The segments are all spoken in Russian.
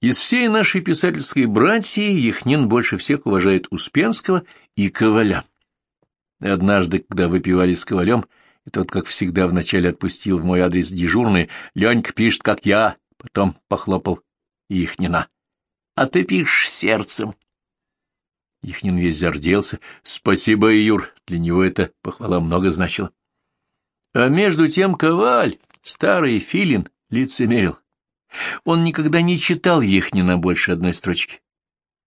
Из всей нашей писательской братьи Яхнин больше всех уважает Успенского и Коваля. Однажды, когда выпивали с Ковалем, и тот, как всегда, вначале отпустил в мой адрес дежурный, Ленька пишет, как я, потом похлопал Яхнина. — А ты пишешь сердцем. Яхнин весь зарделся. — Спасибо, Юр, для него это похвала много значила. А между тем Коваль, старый филин, лицемерил. Он никогда не читал Ехнина больше одной строчки.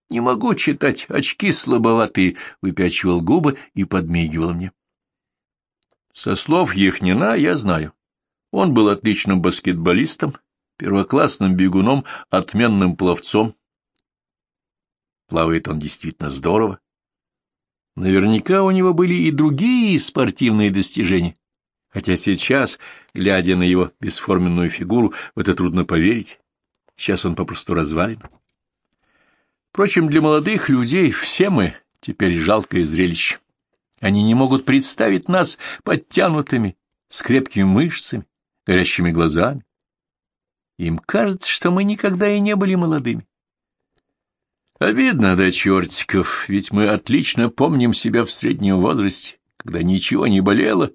«Не могу читать, очки слабоватые», — выпячивал губы и подмигивал мне. Со слов Ехнина я знаю. Он был отличным баскетболистом, первоклассным бегуном, отменным пловцом. Плавает он действительно здорово. Наверняка у него были и другие спортивные достижения хотя сейчас, глядя на его бесформенную фигуру, в это трудно поверить. Сейчас он попросту развален. Впрочем, для молодых людей все мы теперь жалкое зрелище. Они не могут представить нас подтянутыми, с крепкими мышцами, горящими глазами. Им кажется, что мы никогда и не были молодыми. Обидно до чертиков, ведь мы отлично помним себя в среднем возрасте, когда ничего не болело,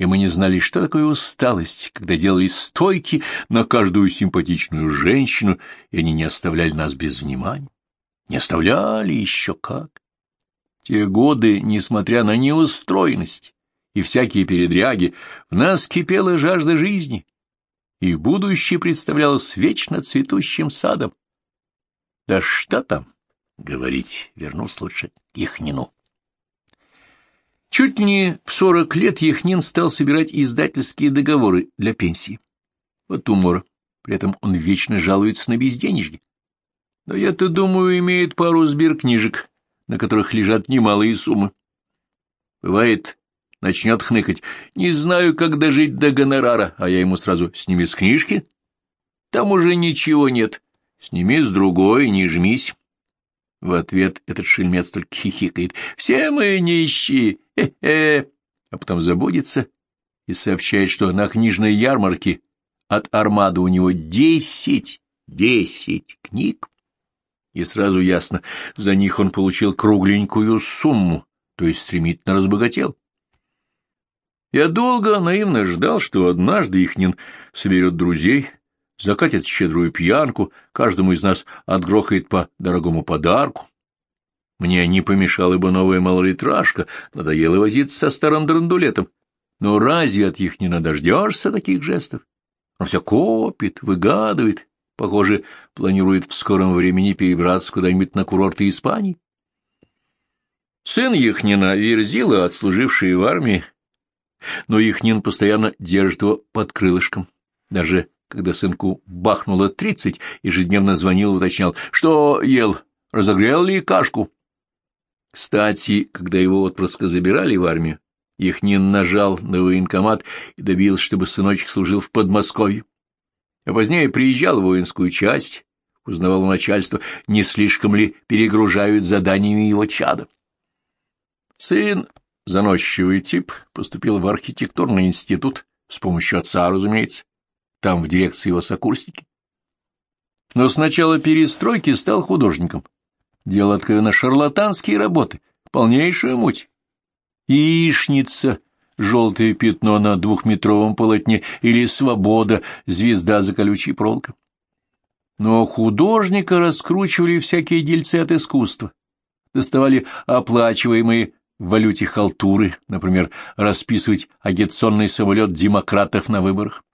и мы не знали, что такое усталость, когда делали стойки на каждую симпатичную женщину, и они не оставляли нас без внимания. Не оставляли еще как. Те годы, несмотря на неустроенность и всякие передряги, в нас кипела жажда жизни, и будущее представлялось вечно цветущим садом. Да что там говорить, вернусь лучше к Ихнину. Чуть не в сорок лет Яхнин стал собирать издательские договоры для пенсии. Вот умор. При этом он вечно жалуется на безденежье. Но я-то, думаю, имеет пару сберкнижек, на которых лежат немалые суммы. Бывает, начнет хныкать. Не знаю, как дожить до гонорара, а я ему сразу сними с книжки. Там уже ничего нет. Сними с другой, не жмись. В ответ этот шельмец только хихикает. «Все мы нищие! Хе-хе!» А потом забудется и сообщает, что на книжной ярмарке от армады у него десять, десять книг. И сразу ясно, за них он получил кругленькую сумму, то есть стремительно разбогател. Я долго наивно ждал, что однажды Ихнин соберет друзей, закатит щедрую пьянку, каждому из нас отгрохает по дорогому подарку. Мне не помешала бы новая малолитражка, надоело возиться со старым драндулетом. Но разве от них не надождешься таких жестов? Он все копит, выгадывает, похоже, планирует в скором времени перебраться куда-нибудь на курорты Испании. Сын Яхнина Верзила, отслуживший в армии, но Яхнин постоянно держит его под крылышком. Даже когда сынку бахнуло тридцать, ежедневно звонил и уточнял, что ел, разогрел ли кашку. Кстати, когда его отпрыска забирали в армию, Яхнин нажал на военкомат и добился, чтобы сыночек служил в Подмосковье. А позднее приезжал в воинскую часть, узнавал у начальства, не слишком ли перегружают заданиями его чада. Сын, заносчивый тип, поступил в архитектурный институт, с помощью отца, разумеется, там в дирекции его сокурсники. Но с начала перестройки стал художником. Делал откровенно шарлатанские работы, полнейшую муть. Яичница, желтое пятно на двухметровом полотне или свобода, звезда за колючей проволокой. Но художника раскручивали всякие дельцы от искусства. Доставали оплачиваемые в валюте халтуры, например, расписывать агитационный самолет демократов на выборах.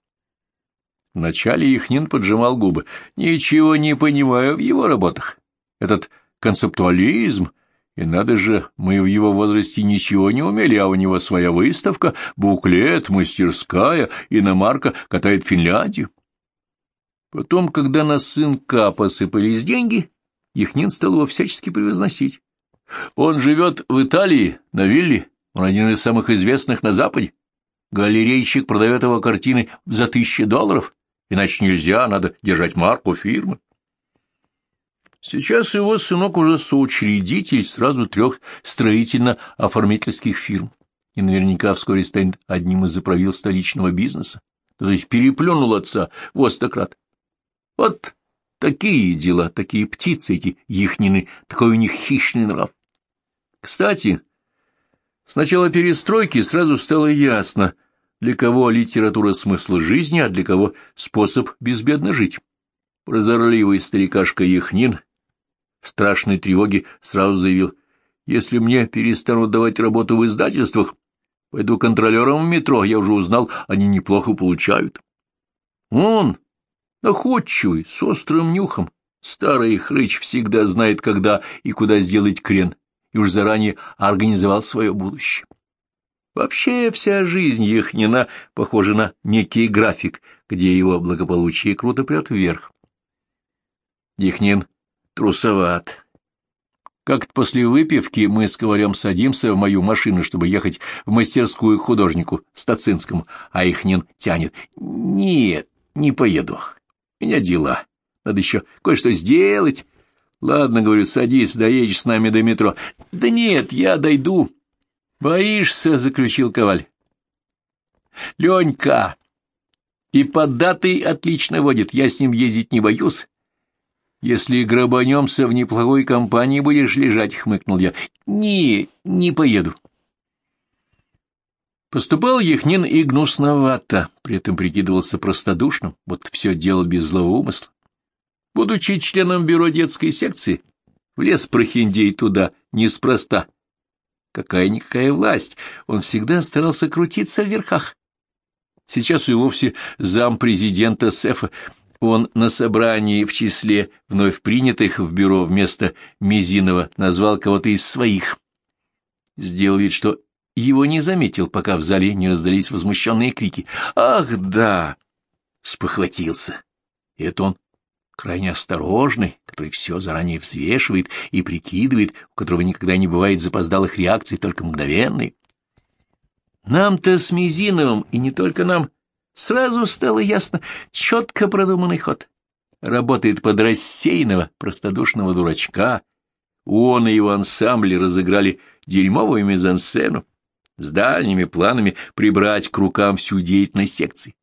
Вначале Ихнин поджимал губы. Ничего не понимаю в его работах. Этот концептуализм, и надо же, мы в его возрасте ничего не умели, а у него своя выставка, буклет, мастерская, иномарка катает Финляндию. Потом, когда на сынка посыпались деньги, Ихнин стал его всячески превозносить. Он живет в Италии, на вилле, он один из самых известных на Западе. Галерейщик продает его картины за тысячи долларов. Иначе нельзя, надо держать марку фирмы. Сейчас его сынок уже соучредитель сразу трех строительно-оформительских фирм и наверняка вскоре станет одним из заправил столичного бизнеса, то есть переплюнул отца в остократ. Вот Такие дела, такие птицы эти яхнины, такой у них хищный нрав. Кстати, с начала перестройки сразу стало ясно, для кого литература смысл жизни, а для кого способ безбедно жить. Прозорливый старикашка Яхнин в страшной тревоге сразу заявил, если мне перестанут давать работу в издательствах, пойду контролером в метро, я уже узнал, они неплохо получают. Он, находчивый, с острым нюхом, старый хрыч всегда знает, когда и куда сделать крен, и уж заранее организовал свое будущее. Вообще вся жизнь Яхнина похожа на некий график, где его благополучие круто прет вверх. Яхнин трусоват. Как-то после выпивки мы с Коварем садимся в мою машину, чтобы ехать в мастерскую к художнику Стацинскому, а Ихнин тянет. Нет, не поеду. У меня дела. Надо еще кое-что сделать. Ладно, говорю, садись, доедешь с нами до метро. Да нет, я дойду. Боишься, — заключил Коваль. Ленька, и поддатый отлично водит, я с ним ездить не боюсь. Если грабанемся в неплохой компании будешь лежать, — хмыкнул я. Не, не поеду. Поступал Яхнин и гнусновато, при этом прикидывался простодушным, вот все делал без злого умысла. Будучи членом бюро детской секции, влез прохиндей туда неспроста. Какая-никакая власть, он всегда старался крутиться в верхах. Сейчас и вовсе зам президента СЭФа, он на собрании в числе вновь принятых в бюро вместо Мизинова назвал кого-то из своих. Сделал вид, что его не заметил, пока в зале не раздались возмущенные крики. «Ах, да!» — спохватился. Это он крайне осторожный, который все заранее взвешивает и прикидывает, у которого никогда не бывает запоздалых реакций, только мгновенной. Нам-то с Мизиновым, и не только нам, сразу стало ясно четко продуманный ход. Работает под рассеянного, простодушного дурачка. Он и его ансамбли разыграли дерьмовую мизансцену с дальними планами прибрать к рукам всю деятельность секции.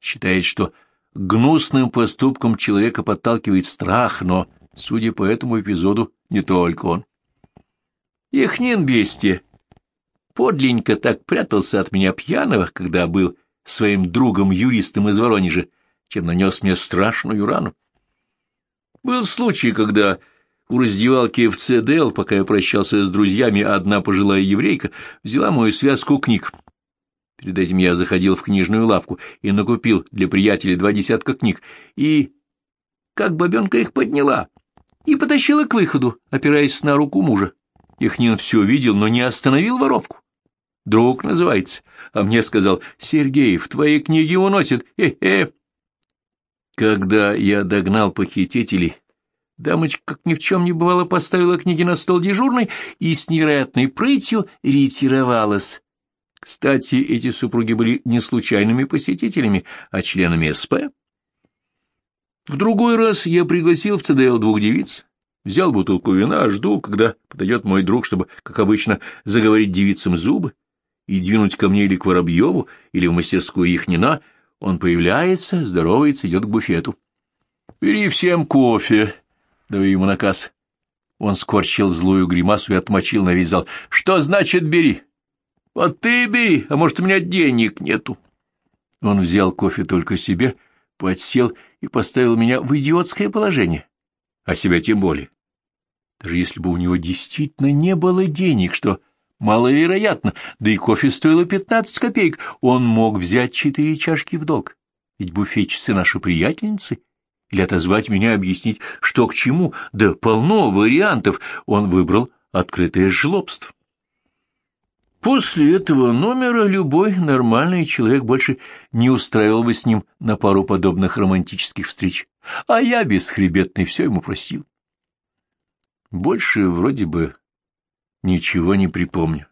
Считает, что гнусным поступком человека подталкивает страх, но, судя по этому эпизоду, не только он. Яхнин бестия подленько так прятался от меня пьяного, когда был своим другом-юристом из Воронежа, чем нанес мне страшную рану. Был случай, когда у раздевалки в ЦДЛ, пока я прощался с друзьями, одна пожилая еврейка взяла мою связку книг. Перед этим я заходил в книжную лавку и накупил для приятелей два десятка книг, и как бабенка их подняла и потащила к выходу, опираясь на руку мужа. Ихнин все видел, но не остановил воровку. Друг называется, а мне сказал, Сергей, в твои книги уносят, э-э. Когда я догнал похитителей, Дамочка, как ни в чем не бывало, поставила книги на стол дежурной и с невероятной прытью ретировалась. Кстати, эти супруги были не случайными посетителями, а членами СП. В другой раз я пригласил в ЦДЛ двух девиц, взял бутылку вина, жду, когда подойдет мой друг, чтобы, как обычно, заговорить девицам зубы и двинуть ко мне или к Воробьеву, или в мастерскую Ихнина. Он появляется, здоровается, идет к буфету. «Бери всем кофе», Давай ему наказ. Он скорчил злую гримасу и отмочил, навязал. Что значит бери? Вот ты бери, а может, у меня денег нету. Он взял кофе только себе, подсел и поставил меня в идиотское положение. А себя тем более. Даже если бы у него действительно не было денег, что маловероятно, да и кофе стоило пятнадцать копеек, он мог взять четыре чашки в долг. Ведь буфетчицы наши приятельницы — или отозвать меня, объяснить, что к чему, да полно вариантов, он выбрал открытое жлобство. После этого номера любой нормальный человек больше не устраивал бы с ним на пару подобных романтических встреч, а я бесхребетный все ему просил. Больше вроде бы ничего не припомню.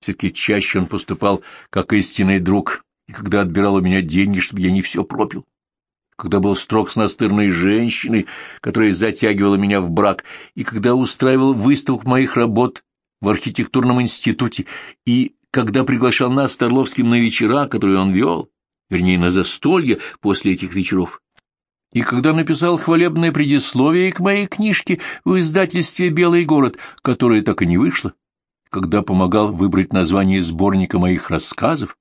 Все-таки чаще он поступал как истинный друг, и когда отбирал у меня деньги, чтобы я не все пропил когда был строг с настырной женщиной, которая затягивала меня в брак, и когда устраивал выставку моих работ в архитектурном институте, и когда приглашал нас с Торловским на вечера, которые он вел, вернее, на застолье после этих вечеров. И когда написал хвалебное предисловие к моей книжке в издательстве «Белый город», которое так и не вышло, когда помогал выбрать название сборника моих рассказов,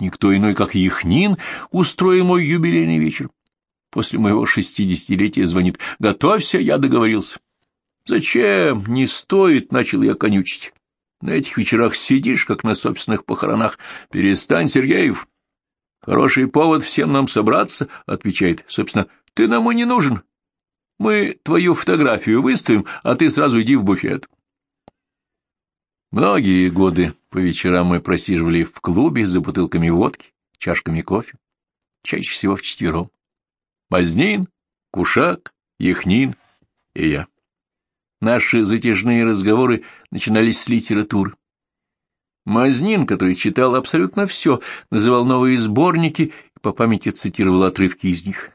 никто иной, как Яхнин, устроил мой юбилейный вечер. После моего шестидесятилетия звонит «Готовься, я договорился». «Зачем? Не стоит», — начал я конючить. «На этих вечерах сидишь, как на собственных похоронах. Перестань, Сергеев». «Хороший повод всем нам собраться», — отвечает. «Собственно, ты нам и не нужен. Мы твою фотографию выставим, а ты сразу иди в буфет». Многие годы по вечерам мы просиживали в клубе за бутылками водки, чашками кофе, чаще всего вчетвером. Мазнин, Кушак, Яхнин и я. Наши затяжные разговоры начинались с литературы. Мазнин, который читал абсолютно все, называл новые сборники и по памяти цитировал отрывки из них.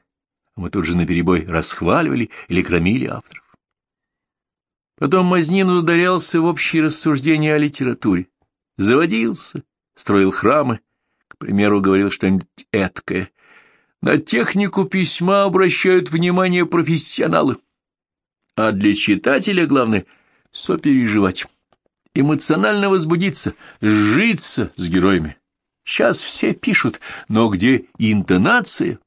Мы тут же наперебой расхваливали или кромили авторов. Потом Мазнин ударялся в общие рассуждения о литературе. Заводился, строил храмы, к примеру, говорил что-нибудь эткое. На технику письма обращают внимание профессионалы. А для читателя главное — сопереживать, эмоционально возбудиться, сжиться с героями. Сейчас все пишут, но где интонация,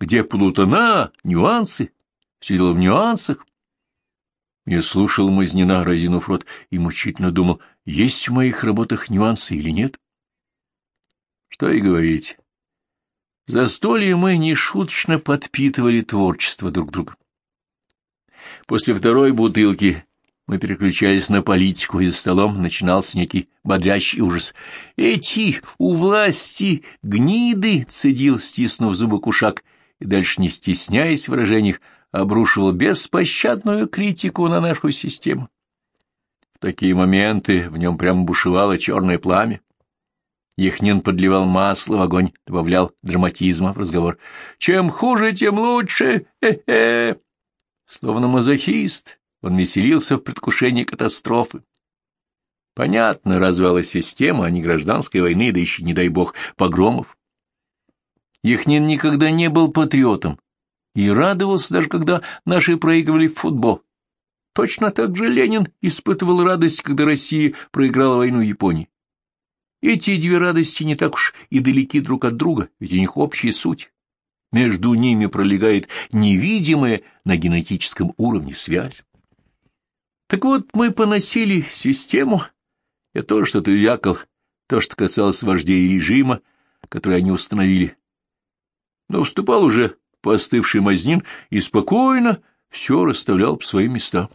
где плутона, нюансы? Все дело в нюансах. Я слушал Мазнина, разинув рот, и мучительно думал, есть в моих работах нюансы или нет. Что и говорить. Застолье мы нешуточно подпитывали творчество друг друга. После второй бутылки мы переключались на политику, и за столом начинался некий бодрящий ужас. «Эти у власти гниды!» — цедил, стиснув зубы кушак, и дальше, не стесняясь в выражениях, обрушивал беспощадную критику на нашу систему. В такие моменты в нем прямо бушевало черное пламя. Яхнин подливал масло в огонь, добавлял драматизма в разговор. «Чем хуже, тем лучше! Хе-хе!» Словно мазохист, он веселился в предвкушении катастрофы. Понятно, развала система, а не гражданской войны, да еще, не дай бог, погромов. Яхнин никогда не был патриотом и радовался, даже когда наши проигрывали в футбол. Точно так же Ленин испытывал радость, когда Россия проиграла войну Японии. Эти две радости не так уж и далеки друг от друга, ведь у них общая суть. Между ними пролегает невидимая на генетическом уровне связь. Так вот, мы поносили систему, и то, что ты вякал, то, что касалось вождей режима, который они установили. Но вступал уже постывший мазнин и спокойно все расставлял по своим местам.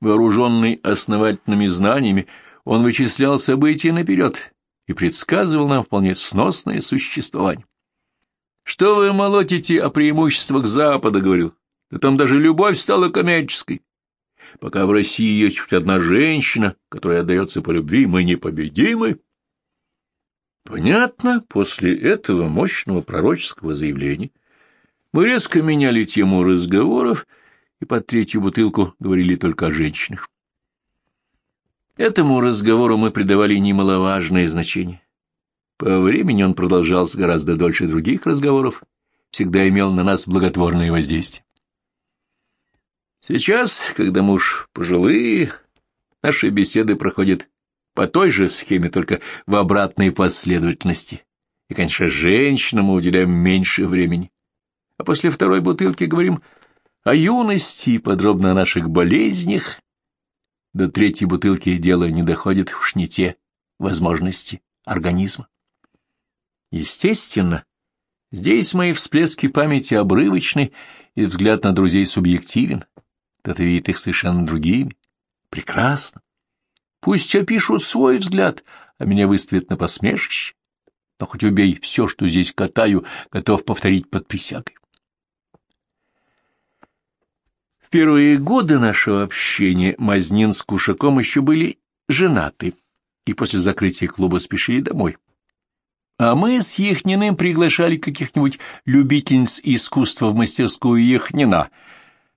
Вооруженный основательными знаниями, он вычислял события наперед и предсказывал нам вполне сносное существование. Что вы молотите о преимуществах Запада, — говорил. Да там даже любовь стала коммерческой. Пока в России есть хоть одна женщина, которая отдается по любви, мы непобедимы. Понятно, после этого мощного пророческого заявления мы резко меняли тему разговоров и под третью бутылку говорили только о женщинах. Этому разговору мы придавали немаловажное значение. По времени он продолжался гораздо дольше других разговоров, всегда имел на нас благотворное воздействие. Сейчас, когда мы уж пожилые, наши беседы проходят по той же схеме, только в обратной последовательности. И, конечно, женщинам мы уделяем меньше времени. А после второй бутылки говорим о юности и подробно о наших болезнях. До третьей бутылки дело не доходит уж не те возможности организма. Естественно, здесь мои всплески памяти обрывочны, и взгляд на друзей субъективен. Кто-то видит их совершенно другими. Прекрасно. Пусть опишут свой взгляд, а меня выставят на посмешище. Но хоть убей, все, что здесь катаю, готов повторить под присягой. В первые годы нашего общения Мазнин с Кушаком еще были женаты, и после закрытия клуба спешили домой. А мы с Ехниным приглашали каких-нибудь любительниц искусства в мастерскую Ехнина.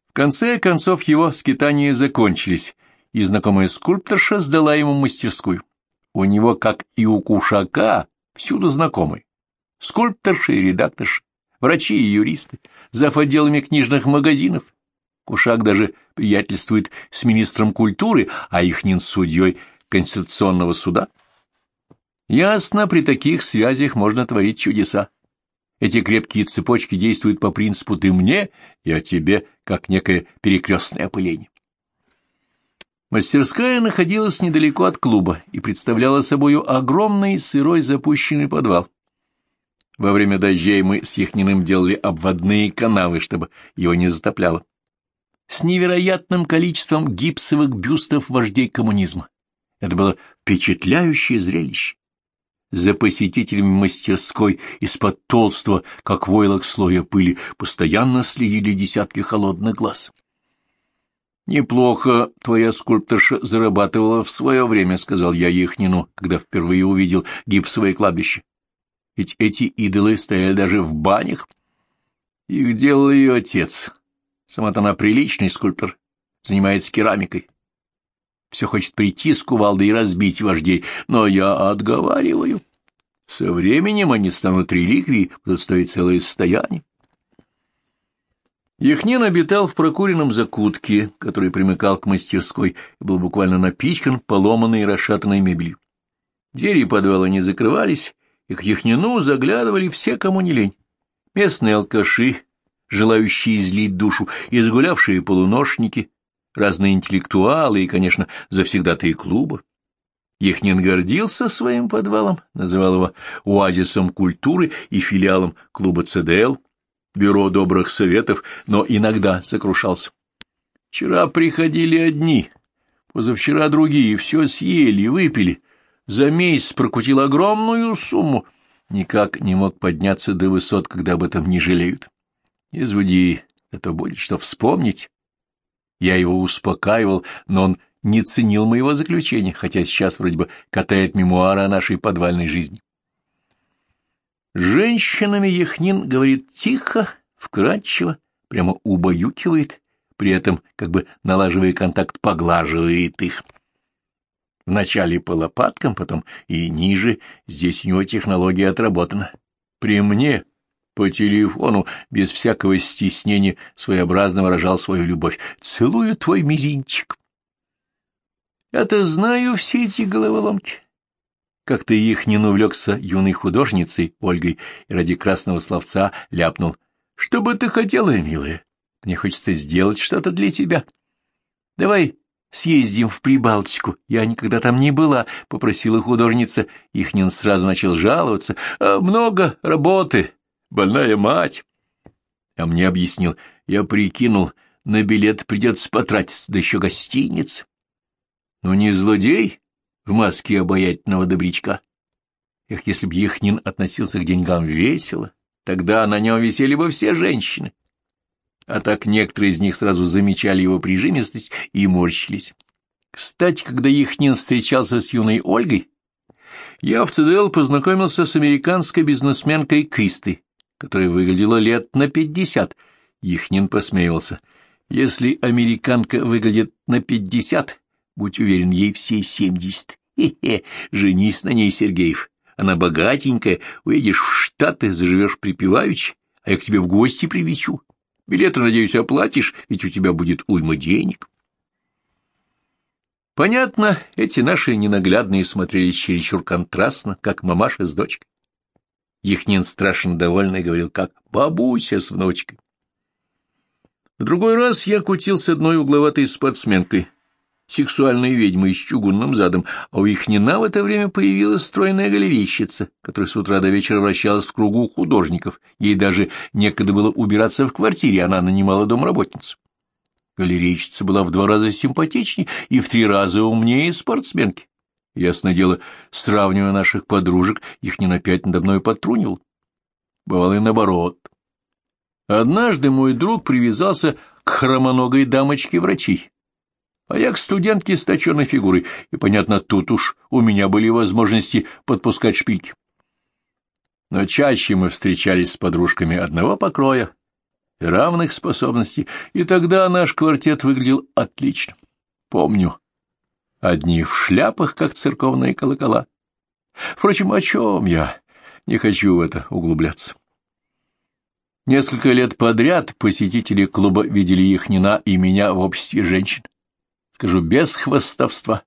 В конце концов его скитания закончились, и знакомая скульпторша сдала ему мастерскую. У него, как и у Кушака, всюду знакомый. Скульпторша и редакторша, врачи и юристы, зав. отделами книжных магазинов. Кушак даже приятельствует с министром культуры, а Ихнин с судьей Конституционного суда. Ясно, при таких связях можно творить чудеса. Эти крепкие цепочки действуют по принципу «ты мне, я тебе», как некое перекрестное опыление. Мастерская находилась недалеко от клуба и представляла собою огромный сырой запущенный подвал. Во время дождей мы с Яхниным делали обводные канавы, чтобы его не затопляло. С невероятным количеством гипсовых бюстов вождей коммунизма. Это было впечатляющее зрелище. За посетителями мастерской из-под толстого, как войлок слоя пыли, постоянно следили десятки холодных глаз. «Неплохо твоя скульпторша зарабатывала в свое время», — сказал я Ихнину, когда впервые увидел гипсовое кладбище. «Ведь эти идолы стояли даже в банях. Их делал ее отец. Сама-то она приличный скульптор, занимается керамикой все хочет прийти с кувалдой и разбить вождей, но я отговариваю. Со временем они станут реликвией, будут стоить целое состояние. Яхнин обитал в прокуренном закутке, который примыкал к мастерской и был буквально напичкан поломанной и расшатанной мебелью. Двери подвала не закрывались, и к Яхнину заглядывали все, кому не лень. Местные алкаши, желающие излить душу, изгулявшие полуношники, разные интеллектуалы и, конечно, завсегдатые клуба. Яхнин гордился своим подвалом, называл его оазисом культуры и филиалом клуба ЦДЛ, бюро добрых советов, но иногда сокрушался. Вчера приходили одни, позавчера другие, все съели, выпили. За месяц прокутил огромную сумму. Никак не мог подняться до высот, когда об этом не жалеют. Изводи, это будет что вспомнить. Я его успокаивал, но он не ценил моего заключения, хотя сейчас вроде бы катает мемуары о нашей подвальной жизни. женщинами Яхнин говорит тихо, вкрадчиво, прямо убаюкивает, при этом, как бы налаживая контакт, поглаживает их. Вначале по лопаткам, потом и ниже, здесь у него технология отработана. При мне по телефону, без всякого стеснения, своеобразно выражал свою любовь. «Целую твой мизинчик». Я-то знаю все эти головоломки. Как-то их не увлекся юной художницей Ольгой и ради красного словца ляпнул. «Что бы ты хотела, милая? Мне хочется сделать что-то для тебя. Давай съездим в Прибалтику. Я никогда там не была», — попросила художница. Ихнин сразу начал жаловаться. «А «Много работы больная мать. А мне объяснил, я прикинул, на билет придется потратиться, да еще гостиниц. Ну не злодей в маске обаятельного добрячка. Эх, если б Яхнин относился к деньгам весело, тогда на нем висели бы все женщины. А так некоторые из них сразу замечали его прижимистость и морщились. Кстати, когда Яхнин встречался с юной Ольгой, я в ЦДЛ познакомился с американской бизнесменкой Кристой, которая выглядела лет на пятьдесят. Ихнин посмеивался. Если американка выглядит на пятьдесят, будь уверен, ей все семьдесят. Хе-хе, женись на ней, Сергеев. Она богатенькая, уедешь в Штаты, заживешь припеваючи, а я к тебе в гости прилечу. Билеты, надеюсь, оплатишь, ведь у тебя будет уйма денег. Понятно, эти наши ненаглядные смотрелись чересчур контрастно, как мамаша с дочкой. Яхнин страшно довольный говорил, как бабуся с внучкой. В другой раз я кутил с одной угловатой спортсменкой, сексуальной ведьмой с чугунным задом, а у Ихнина в это время появилась стройная галерейщица, которая с утра до вечера вращалась в кругу художников. Ей даже некогда было убираться в квартире, она нанимала домработницу. Галерейщица была в два раза симпатичнее и в три раза умнее спортсменки. Ясное дело, сравнивая наших подружек, их не опять надо мной потрунил. Бывало и наоборот. Однажды мой друг привязался к хромоногой дамочке врачей, а я к студентке с точенной фигурой, и, понятно, тут уж у меня были возможности подпускать шпильки. Но чаще мы встречались с подружками одного покроя равных способностей, и тогда наш квартет выглядел отлично. Помню, одни в шляпах, как церковные колокола. Впрочем, о чем я? Не хочу в это углубляться. Несколько лет подряд посетители клуба видели Яхнина и меня в обществе женщин. Скажу, без хвостовства.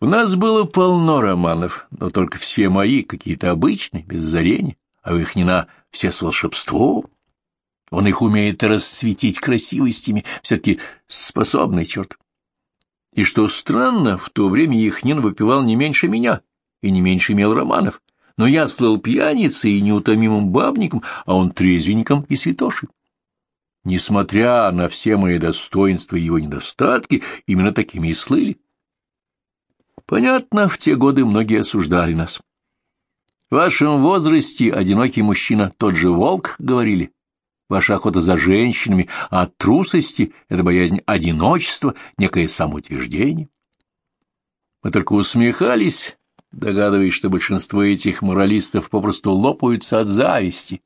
У нас было полно романов, но только все мои, какие-то обычные, без зарения, а у Яхнина все с волшебством. Он их умеет расцветить красивостями, все-таки способный черт. И что странно, в то время Яхнин выпивал не меньше меня и не меньше имел романов, но я слыл пьяницей и неутомимым бабником, а он трезвенником и святошей. Несмотря на все мои достоинства и его недостатки, именно такими и слыли. Понятно, в те годы многие осуждали нас. В вашем возрасте одинокий мужчина тот же волк, говорили. Ваша охота за женщинами, а от трусости — это боязнь одиночества, некое самоутверждение. Мы только усмехались, догадываясь, что большинство этих моралистов попросту лопаются от зависти,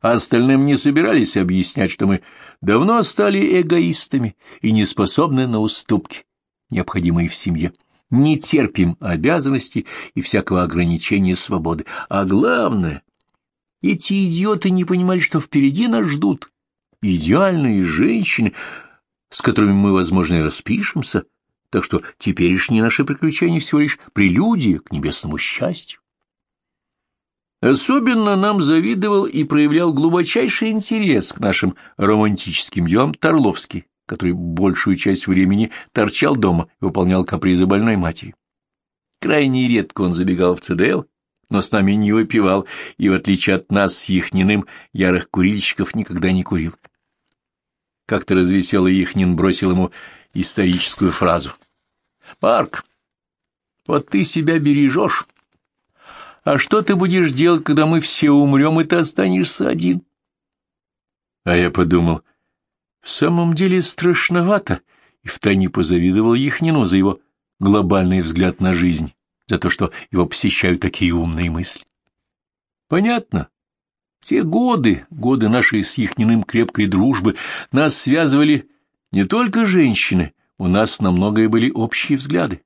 а остальным не собирались объяснять, что мы давно стали эгоистами и не способны на уступки, необходимые в семье, не терпим обязанностей и всякого ограничения свободы, а главное, эти идиоты не понимали, что впереди нас ждут идеальные женщины, с которыми мы, возможно, и распишемся, так что теперешние наши приключения всего лишь прелюдия к небесному счастью. Особенно нам завидовал и проявлял глубочайший интерес к нашим романтическим делам Торловский, который большую часть времени торчал дома и выполнял капризы больной матери. Крайне редко он забегал в ЦДЛ, но с нами не выпивал, и, в отличие от нас с Яхниным, ярых курильщиков никогда не курил. Как-то развеселый Яхнин бросил ему историческую фразу. «Марк, вот ты себя бережешь, а что ты будешь делать, когда мы все умрем, и ты останешься один? А я подумал, в самом деле страшновато, и втайне позавидовал Яхнину за его глобальный взгляд на жизнь, за то, что его посещают такие умные мысли. Понятно. Те годы, годы нашей с Яхниным крепкой дружбы, нас связывали не только женщины, у нас на многое были общие взгляды,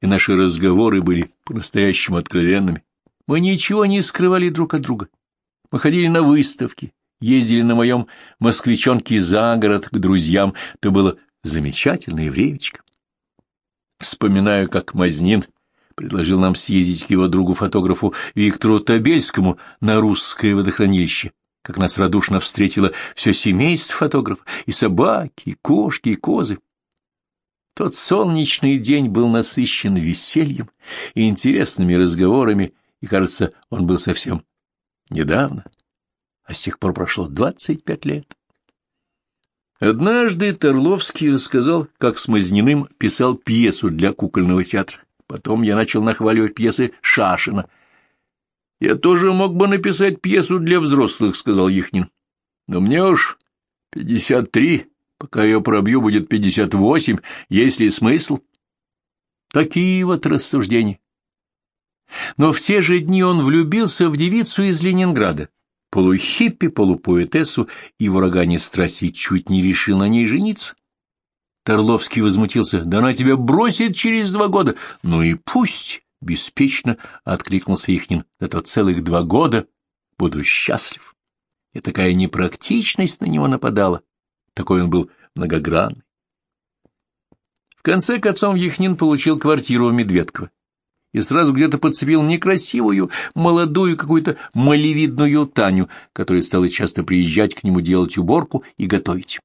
и наши разговоры были по-настоящему откровенными. Мы ничего не скрывали друг от друга. Мы ходили на выставки, ездили на моем москвичонке за город к друзьям. Это было замечательное времечко. Вспоминаю, как Мазнин предложил нам съездить к его другу-фотографу Виктору Табельскому на русское водохранилище, как нас радушно встретило все семейство фотографов, и собаки, и кошки, и козы. Тот солнечный день был насыщен весельем и интересными разговорами, и, кажется, он был совсем недавно, а с тех пор прошло двадцать пять лет. Однажды Торловский рассказал, как с Мазниным писал пьесу для кукольного театра. Потом я начал нахваливать пьесы Шашина. «Я тоже мог бы написать пьесу для взрослых», — сказал Ихнин. «Но мне уж пятьдесят три, пока ее пробью, будет пятьдесят восемь, есть ли смысл?» Такие вот рассуждения. Но в те же дни он влюбился в девицу из Ленинграда, полухиппи, полупоэтессу, и в урагане страсти чуть не решил на ней жениться. Торловский возмутился. «Да она тебя бросит через два года!» «Ну и пусть!» — беспечно откликнулся Ихнин. «Это целых два года буду счастлив!» И такая непрактичность на него нападала. Такой он был многогранный. В конце концов Яхнин получил квартиру у Медведкова и сразу где-то подцепил некрасивую, молодую какую-то малевидную Таню, которая стала часто приезжать к нему делать уборку и готовить.